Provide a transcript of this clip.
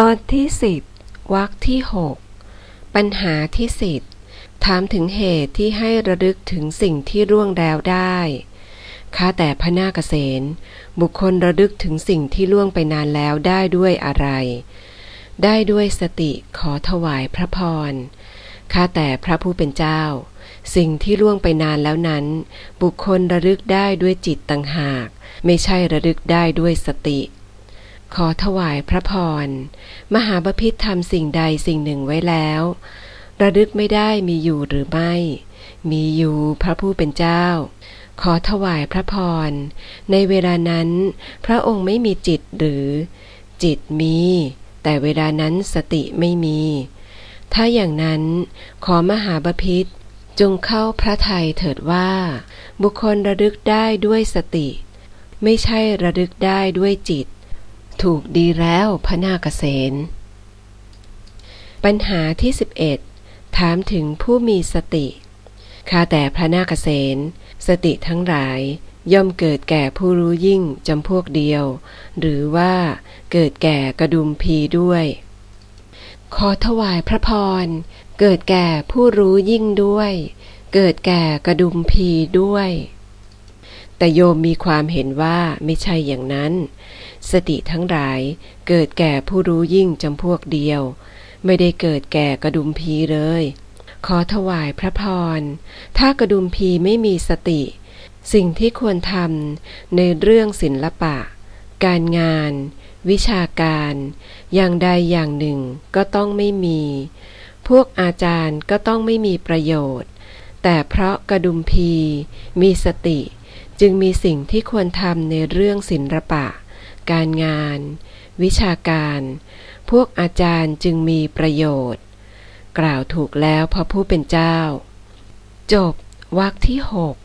ตอนที่สิบวรรคที่หกปัญหาที่สิบถามถึงเหตุที่ให้ระลึกถึงสิ่งที่ร่วงแล้วได้ข้าแต่พระนาคเษนบุคคลระลึกถึงสิ่งที่ล่วงไปนานแล้วได้ด้วยอะไร ได้ด้วยสติขอถวายพระพรข้าแต่พระผู้เป็นเจ้า สิ่งที่ล่วงไปนานแล้วนั้น บุคคลระลึกได้ด้วยจิตต่างหาก ไม่ใช่ระลึกได้ด้วยสติ ขอถวายพระพร มหาบพิษทำสิ่งใดสิ่งหนึ่งไว้แล้ว ระลึกไม่ได้มีอยู่หรือไม่ มีอยู่พระผู้เป็นเจ้า ขอถวายพระพร ในเวลานั้น พระองค์ไม่มีจิตหรือ จิตมี แต่เวลานั้นสติไม่มี ถ้าอย่างนั้นขอมหาบพิษจงเข้าพระทัยเถิดว่า บุคคลระลึกได้ด้วยสติ ไม่ใช่ระลึกได้ด้วยจิต ถูกดีแล้วพระนาคเษนปัญหาที่ 11 ถามถึงผู้มีสติ ข้าแต่พระนาคเษนสติทั้งหลายย่อมเกิดแก่ผู้รู้ยิ่งจำพวกเดียว หรือว่าเกิดแก่กระดุมพีด้วย ขอถวายพระพร เกิดแก่ผู้รู้ยิ่งด้วย เกิดแก่กระดุมพีด้วย แต่โยมมีความเห็นว่าไม่ใช่อย่างนั้น สติทั้งหลายเกิดแก่ผู้รู้ยิ่งจำพวกเดียว ไม่ได้เกิดแก่กระดุมพีเลย ขอถวายพระพร ถ้ากระดุมพีไม่มีสติ สิ่งที่ควรทำในเรื่องศิลปะ การงาน วิชาการ อย่างใดอย่างหนึ่งก็ต้องไม่มี พวกอาจารย์ก็ต้องไม่มีประโยชน์ แต่เพราะกระดุมพีมีสติ จึงมีสิ่งที่ควรทำในเรื่องศิลปะ การงาน วิชาการ พวกอาจารย์จึงมีประโยชน์ กล่าวถูกแล้วพระผู้เป็นเจ้า จบวรรคที่หก